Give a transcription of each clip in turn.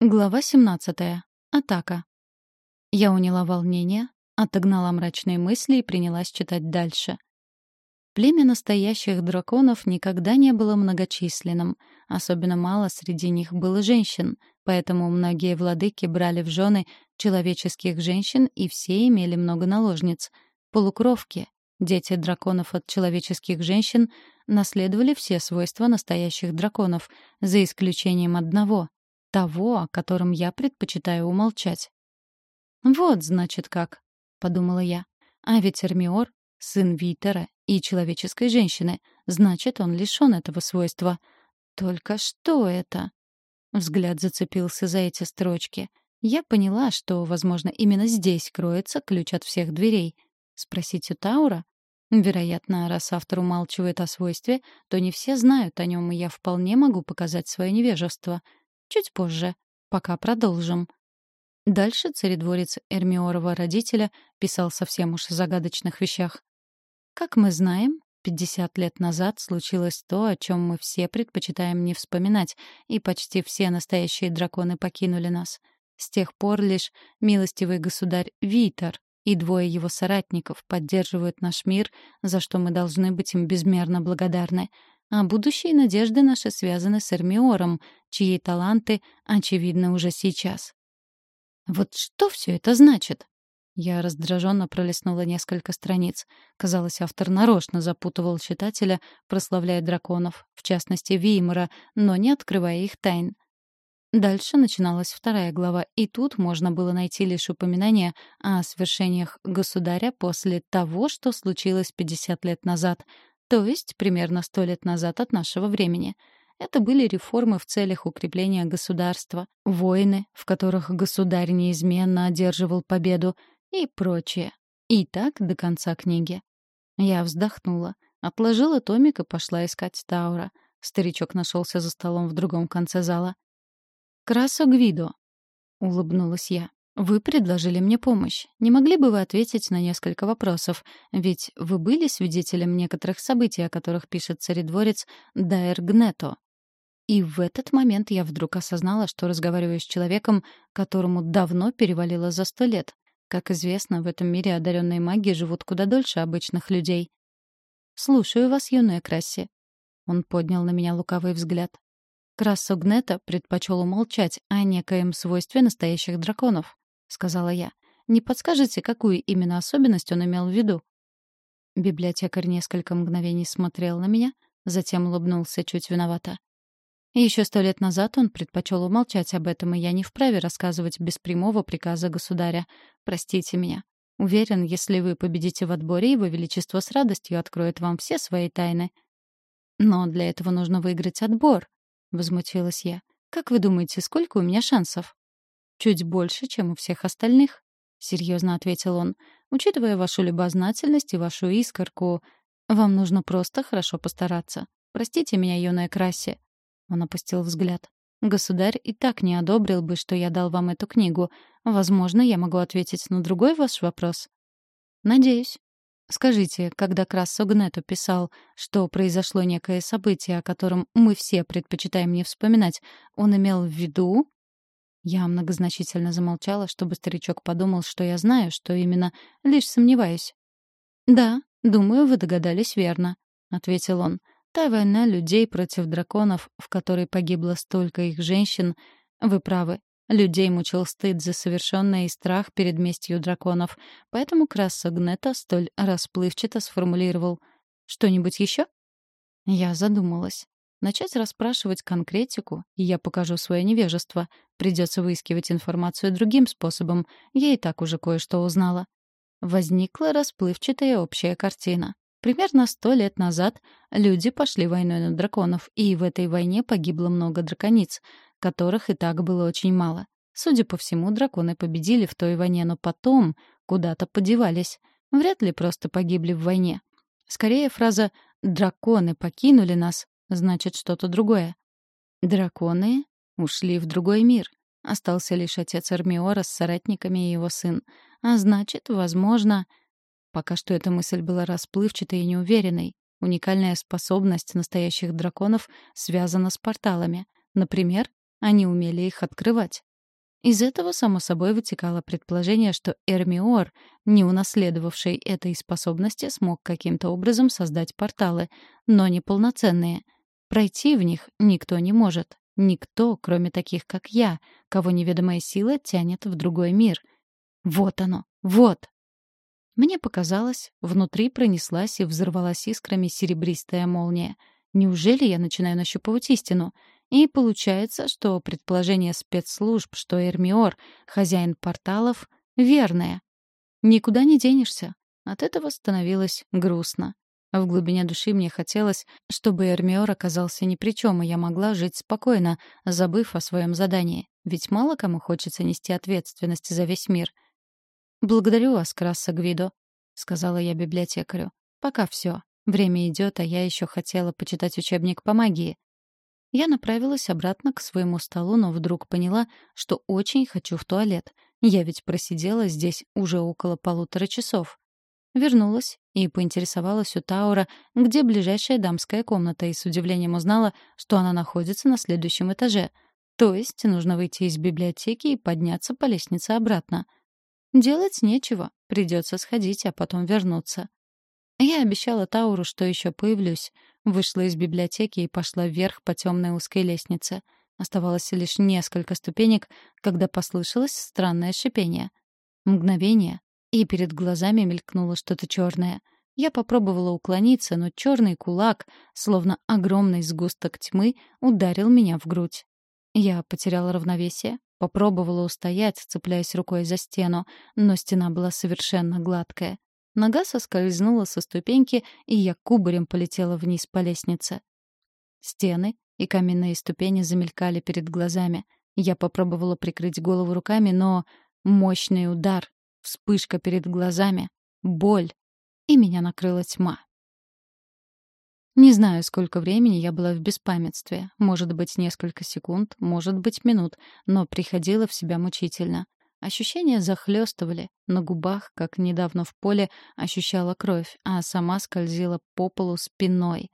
Глава 17. Атака. Я уняла волнение, отогнала мрачные мысли и принялась читать дальше. Племя настоящих драконов никогда не было многочисленным. Особенно мало среди них было женщин, поэтому многие владыки брали в жены человеческих женщин, и все имели много наложниц. Полукровки, дети драконов от человеческих женщин, наследовали все свойства настоящих драконов, за исключением одного — того, о котором я предпочитаю умолчать. «Вот, значит, как», — подумала я. «А ведь Эрмиор — сын Витера и человеческой женщины, значит, он лишён этого свойства. Только что это?» Взгляд зацепился за эти строчки. Я поняла, что, возможно, именно здесь кроется ключ от всех дверей. Спросить у Таура? Вероятно, раз автор умалчивает о свойстве, то не все знают о нем, и я вполне могу показать свое невежество — Чуть позже. Пока продолжим. Дальше царедворец Эрмиорова родителя писал совсем уж о загадочных вещах. Как мы знаем, 50 лет назад случилось то, о чем мы все предпочитаем не вспоминать, и почти все настоящие драконы покинули нас. С тех пор лишь милостивый государь Витер и двое его соратников поддерживают наш мир, за что мы должны быть им безмерно благодарны — а будущие надежды наши связаны с Эрмиором, чьи таланты очевидны уже сейчас. Вот что все это значит? Я раздраженно пролистнула несколько страниц. Казалось, автор нарочно запутывал читателя, прославляя драконов, в частности Веймара, но не открывая их тайн. Дальше начиналась вторая глава, и тут можно было найти лишь упоминание о свершениях государя после того, что случилось 50 лет назад, то есть примерно сто лет назад от нашего времени. Это были реформы в целях укрепления государства, войны, в которых государь неизменно одерживал победу и прочее. И так до конца книги. Я вздохнула, отложила томик и пошла искать Таура. Старичок нашелся за столом в другом конце зала. «Красо Гвидо», — улыбнулась я. Вы предложили мне помощь. Не могли бы вы ответить на несколько вопросов? Ведь вы были свидетелем некоторых событий, о которых пишет царедворец Дайер Гнето. И в этот момент я вдруг осознала, что разговариваю с человеком, которому давно перевалило за сто лет. Как известно, в этом мире одаренные маги живут куда дольше обычных людей. «Слушаю вас, юная Красси». Он поднял на меня лукавый взгляд. Крассо Гнета предпочел умолчать о некоем свойстве настоящих драконов. — сказала я. «Не подскажете, какую именно особенность он имел в виду?» Библиотекарь несколько мгновений смотрел на меня, затем улыбнулся чуть виновато. Еще сто лет назад он предпочел умолчать об этом, и я не вправе рассказывать без прямого приказа государя. Простите меня. Уверен, если вы победите в отборе, его величество с радостью откроет вам все свои тайны. Но для этого нужно выиграть отбор, — возмутилась я. Как вы думаете, сколько у меня шансов? «Чуть больше, чем у всех остальных», — серьезно ответил он. «Учитывая вашу любознательность и вашу искорку, вам нужно просто хорошо постараться. Простите меня, юная Красси». Он опустил взгляд. «Государь и так не одобрил бы, что я дал вам эту книгу. Возможно, я могу ответить на другой ваш вопрос». «Надеюсь». Скажите, когда Крассо Гнето писал, что произошло некое событие, о котором мы все предпочитаем не вспоминать, он имел в виду я многозначительно замолчала, чтобы старичок подумал, что я знаю, что именно, лишь сомневаюсь. «Да, думаю, вы догадались верно», — ответил он. «Та война людей против драконов, в которой погибло столько их женщин, вы правы, Людей мучил стыд за совершенное и страх перед местью драконов, поэтому Крассо Гнета столь расплывчато сформулировал. «Что-нибудь еще?» Я задумалась. Начать расспрашивать конкретику, и я покажу свое невежество. Придется выискивать информацию другим способом. Я и так уже кое-что узнала. Возникла расплывчатая общая картина. Примерно сто лет назад люди пошли войной на драконов, и в этой войне погибло много дракониц, которых и так было очень мало. Судя по всему, драконы победили в той войне, но потом куда-то подевались. Вряд ли просто погибли в войне. Скорее, фраза «драконы покинули нас» значит что-то другое. Драконы ушли в другой мир. Остался лишь отец Армиора с соратниками и его сын. А значит, возможно... Пока что эта мысль была расплывчатой и неуверенной. Уникальная способность настоящих драконов связана с порталами. Например, они умели их открывать. Из этого, само собой, вытекало предположение, что Эрмиор, не унаследовавший этой способности, смог каким-то образом создать порталы, но не полноценные. Пройти в них никто не может. Никто, кроме таких, как я, кого неведомая сила тянет в другой мир. Вот оно, вот! Мне показалось, внутри пронеслась и взорвалась искрами серебристая молния. Неужели я начинаю нащупывать истину? И получается, что предположение спецслужб, что Эрмиор — хозяин порталов, верное. Никуда не денешься. От этого становилось грустно. В глубине души мне хотелось, чтобы Эрмиор оказался ни при чем, и я могла жить спокойно, забыв о своем задании. Ведь мало кому хочется нести ответственность за весь мир. «Благодарю вас, Краса Гвидо», — сказала я библиотекарю. «Пока все. Время идет, а я еще хотела почитать учебник по магии. Я направилась обратно к своему столу, но вдруг поняла, что очень хочу в туалет. Я ведь просидела здесь уже около полутора часов. Вернулась и поинтересовалась у Таура, где ближайшая дамская комната, и с удивлением узнала, что она находится на следующем этаже. То есть нужно выйти из библиотеки и подняться по лестнице обратно. Делать нечего, придется сходить, а потом вернуться. Я обещала Тауру, что еще появлюсь. Вышла из библиотеки и пошла вверх по темной узкой лестнице. Оставалось лишь несколько ступенек, когда послышалось странное шипение. Мгновение, и перед глазами мелькнуло что-то черное. Я попробовала уклониться, но черный кулак, словно огромный сгусток тьмы, ударил меня в грудь. Я потеряла равновесие, попробовала устоять, цепляясь рукой за стену, но стена была совершенно гладкая. Нога соскользнула со ступеньки, и я кубарем полетела вниз по лестнице. Стены и каменные ступени замелькали перед глазами. Я попробовала прикрыть голову руками, но мощный удар, вспышка перед глазами, боль, и меня накрыла тьма. Не знаю, сколько времени я была в беспамятстве. Может быть, несколько секунд, может быть, минут, но приходила в себя мучительно. Ощущения захлестывали. На губах, как недавно в поле, ощущала кровь, а сама скользила по полу спиной.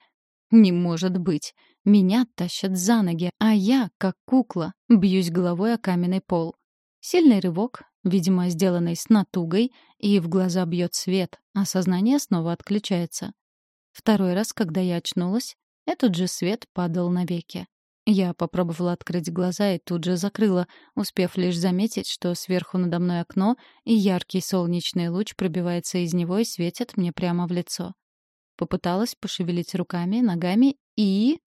Не может быть. Меня тащат за ноги, а я, как кукла, бьюсь головой о каменный пол. Сильный рывок, видимо, сделанный с натугой, и в глаза бьет свет, а сознание снова отключается. Второй раз, когда я очнулась, этот же свет падал навеки. Я попробовала открыть глаза и тут же закрыла, успев лишь заметить, что сверху надо мной окно, и яркий солнечный луч пробивается из него и светит мне прямо в лицо. Попыталась пошевелить руками, ногами и...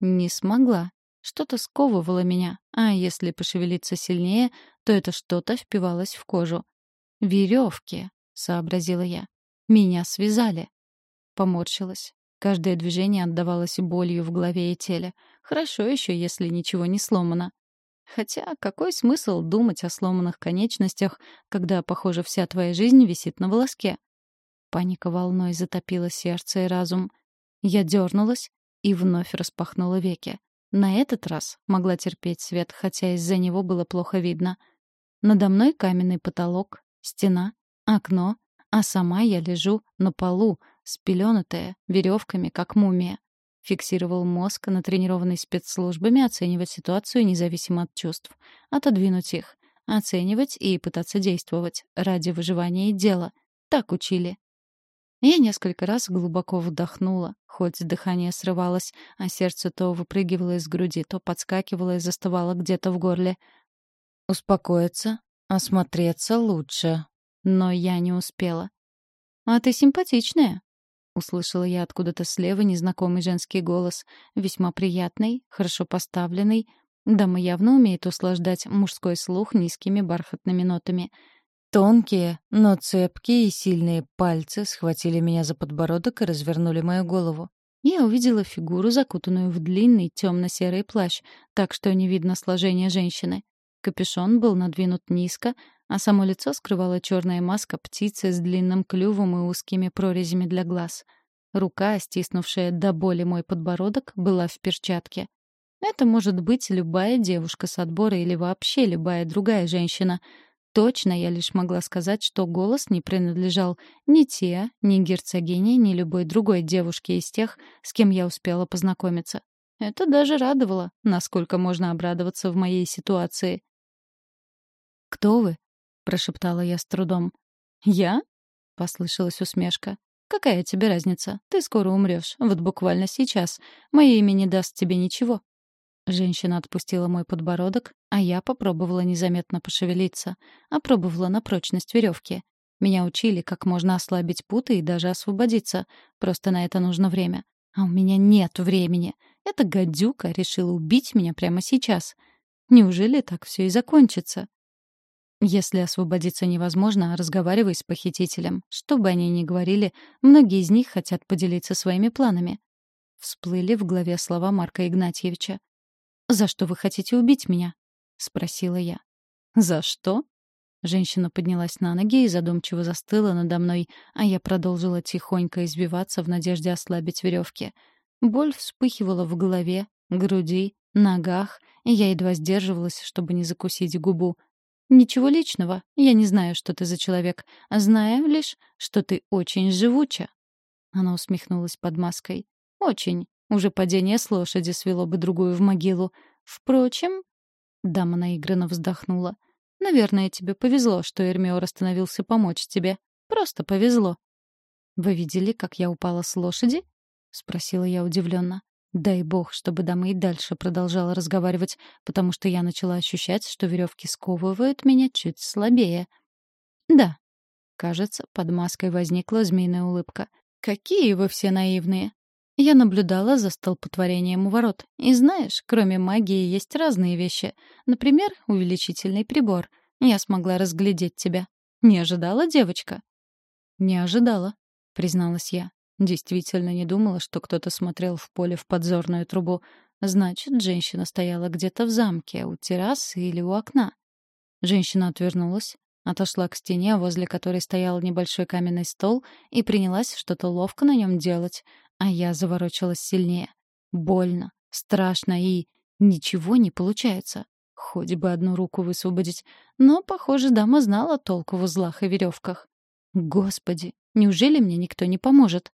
Не смогла. Что-то сковывало меня, а если пошевелиться сильнее, то это что-то впивалось в кожу. «Веревки», — сообразила я. «Меня связали». Поморщилась. Каждое движение отдавалось болью в голове и теле. Хорошо еще, если ничего не сломано. Хотя какой смысл думать о сломанных конечностях, когда, похоже, вся твоя жизнь висит на волоске? Паника волной затопила сердце и разум. Я дернулась и вновь распахнула веки. На этот раз могла терпеть свет, хотя из-за него было плохо видно. Надо мной каменный потолок, стена, окно, а сама я лежу на полу, спеленутая, веревками, как мумия. Фиксировал мозг, натренированный спецслужбами оценивать ситуацию независимо от чувств. Отодвинуть их. Оценивать и пытаться действовать. Ради выживания и дела. Так учили. Я несколько раз глубоко вдохнула, хоть дыхание срывалось, а сердце то выпрыгивало из груди, то подскакивало и застывало где-то в горле. Успокоиться, осмотреться лучше. Но я не успела. «А ты симпатичная», Услышала я откуда-то слева незнакомый женский голос, весьма приятный, хорошо поставленный. Дама явно умеет услаждать мужской слух низкими бархатными нотами. Тонкие, но цепкие и сильные пальцы схватили меня за подбородок и развернули мою голову. Я увидела фигуру, закутанную в длинный темно-серый плащ, так что не видно сложения женщины. Капюшон был надвинут низко, а само лицо скрывала черная маска птицы с длинным клювом и узкими прорезями для глаз. Рука, стиснувшая до боли мой подбородок, была в перчатке. Это может быть любая девушка с отбора или вообще любая другая женщина. Точно я лишь могла сказать, что голос не принадлежал ни те, ни герцогине, ни любой другой девушке из тех, с кем я успела познакомиться. Это даже радовало, насколько можно обрадоваться в моей ситуации. «Кто вы?» — прошептала я с трудом. «Я?» — послышалась усмешка. «Какая тебе разница? Ты скоро умрешь. Вот буквально сейчас. Мое имя не даст тебе ничего». Женщина отпустила мой подбородок, а я попробовала незаметно пошевелиться. Опробовала на прочность веревки. Меня учили, как можно ослабить путы и даже освободиться. Просто на это нужно время. А у меня нет времени. Эта гадюка решила убить меня прямо сейчас. Неужели так все и закончится? Если освободиться невозможно, разговаривай с похитителем. Что бы они ни говорили, многие из них хотят поделиться своими планами. Всплыли в голове слова Марка Игнатьевича. «За что вы хотите убить меня?» — спросила я. «За что?» Женщина поднялась на ноги и задумчиво застыла надо мной, а я продолжила тихонько избиваться в надежде ослабить веревки. Боль вспыхивала в голове, груди, ногах, и я едва сдерживалась, чтобы не закусить губу. «Ничего личного. Я не знаю, что ты за человек. Знаю лишь, что ты очень живуча». Она усмехнулась под маской. «Очень. Уже падение с лошади свело бы другую в могилу. Впрочем...» Дама наигранно вздохнула. «Наверное, тебе повезло, что Эрмиор остановился помочь тебе. Просто повезло». «Вы видели, как я упала с лошади?» — спросила я удивленно. Дай бог, чтобы дама и дальше продолжала разговаривать, потому что я начала ощущать, что веревки сковывают меня чуть слабее. Да. Кажется, под маской возникла змеиная улыбка. Какие вы все наивные. Я наблюдала за столпотворением у ворот. И знаешь, кроме магии есть разные вещи. Например, увеличительный прибор. Я смогла разглядеть тебя. Не ожидала, девочка? Не ожидала, призналась я. Действительно не думала, что кто-то смотрел в поле в подзорную трубу. Значит, женщина стояла где-то в замке, у террасы или у окна. Женщина отвернулась, отошла к стене, возле которой стоял небольшой каменный стол, и принялась что-то ловко на нем делать, а я заворочилась сильнее. Больно, страшно и... ничего не получается. Хоть бы одну руку высвободить. Но, похоже, дама знала толку в узлах и веревках. Господи, неужели мне никто не поможет?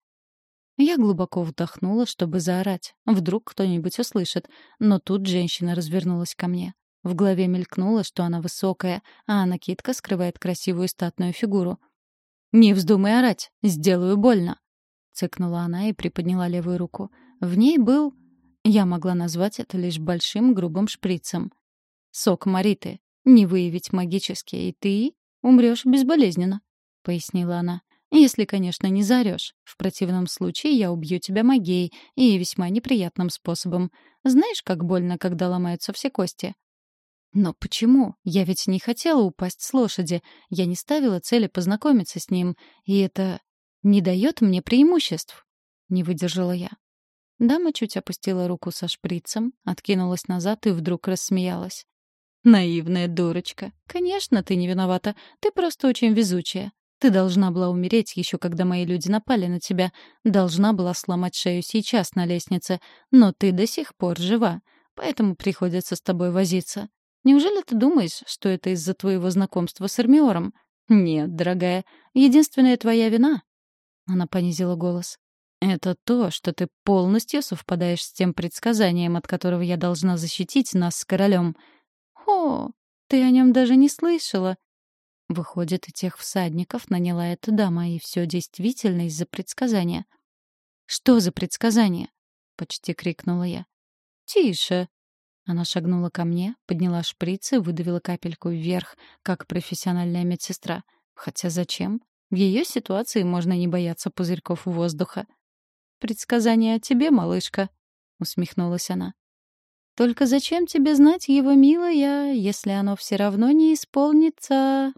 Я глубоко вдохнула, чтобы заорать. Вдруг кто-нибудь услышит. Но тут женщина развернулась ко мне. В голове мелькнуло, что она высокая, а накидка скрывает красивую статную фигуру. «Не вздумай орать! Сделаю больно!» Цыкнула она и приподняла левую руку. В ней был... Я могла назвать это лишь большим грубым шприцем. «Сок Мариты. Не выявить магически, и ты умрешь безболезненно», — пояснила она. Если, конечно, не заорёшь. В противном случае я убью тебя магией и весьма неприятным способом. Знаешь, как больно, когда ломаются все кости? Но почему? Я ведь не хотела упасть с лошади. Я не ставила цели познакомиться с ним. И это не дает мне преимуществ. Не выдержала я. Дама чуть опустила руку со шприцем, откинулась назад и вдруг рассмеялась. «Наивная дурочка. Конечно, ты не виновата. Ты просто очень везучая. Ты должна была умереть еще когда мои люди напали на тебя. Должна была сломать шею сейчас на лестнице. Но ты до сих пор жива. Поэтому приходится с тобой возиться. Неужели ты думаешь, что это из-за твоего знакомства с Эрмиором? Нет, дорогая. Единственная твоя вина. Она понизила голос. Это то, что ты полностью совпадаешь с тем предсказанием, от которого я должна защитить нас с королем. О, ты о нем даже не слышала. Выходит, и тех всадников наняла эта дама, и все действительно из-за предсказания. «Что за предсказание?» — почти крикнула я. «Тише!» Она шагнула ко мне, подняла шприц и выдавила капельку вверх, как профессиональная медсестра. Хотя зачем? В ее ситуации можно не бояться пузырьков воздуха. «Предсказание о тебе, малышка», — усмехнулась она. «Только зачем тебе знать его, милая, если оно все равно не исполнится?»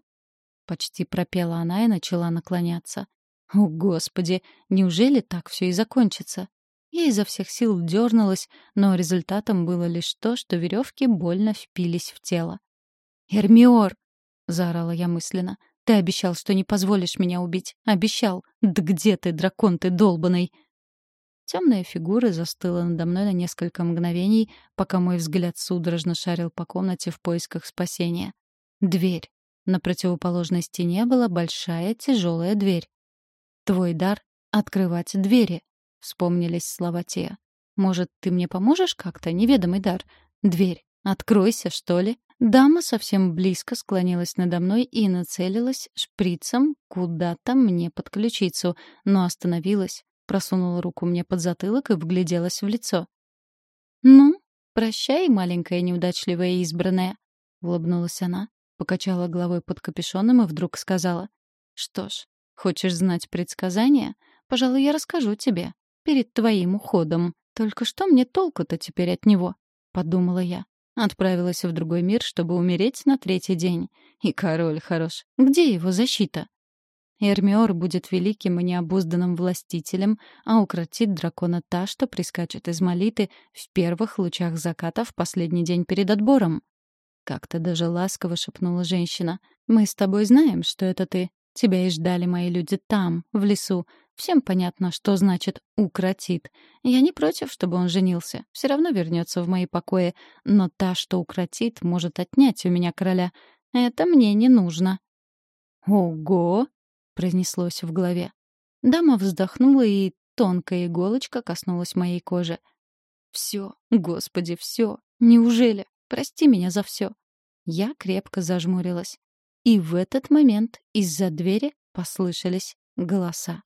Почти пропела она и начала наклоняться. О, Господи, неужели так все и закончится? Я изо всех сил дернулась, но результатом было лишь то, что веревки больно впились в тело. «Эрмиор!» — заорала я мысленно. «Ты обещал, что не позволишь меня убить. Обещал! Да где ты, дракон ты долбанный!» Темная фигура застыла надо мной на несколько мгновений, пока мой взгляд судорожно шарил по комнате в поисках спасения. Дверь. На противоположной стене была большая тяжелая дверь. «Твой дар — открывать двери», — вспомнились слова Тея. «Может, ты мне поможешь как-то, неведомый дар? Дверь. Откройся, что ли? Дама совсем близко склонилась надо мной и нацелилась шприцем куда-то мне под ключицу, но остановилась, просунула руку мне под затылок и вгляделась в лицо. «Ну, прощай, маленькая неудачливая избранная», — улыбнулась она, покачала головой под капюшоном и вдруг сказала. «Что ж, хочешь знать предсказания? Пожалуй, я расскажу тебе. Перед твоим уходом. Только что мне толку-то теперь от него?» — подумала я. Отправилась в другой мир, чтобы умереть на третий день. И король хорош. Где его защита? Эрмиор будет великим и необузданным властителем, а укротит дракона та, что прискачет из молиты в первых лучах заката в последний день перед отбором. Как-то даже ласково шепнула женщина. «Мы с тобой знаем, что это ты. Тебя и ждали мои люди там, в лесу. Всем понятно, что значит «укротит». Я не против, чтобы он женился. Все равно вернется в мои покои. Но та, что укротит, может отнять у меня короля. Это мне не нужно. «Ого!» — произнеслось в голове. Дама вздохнула, и тонкая иголочка коснулась моей кожи. «Все, господи, все. Неужели? Прости меня за все». Я крепко зажмурилась. И в этот момент из-за двери послышались голоса.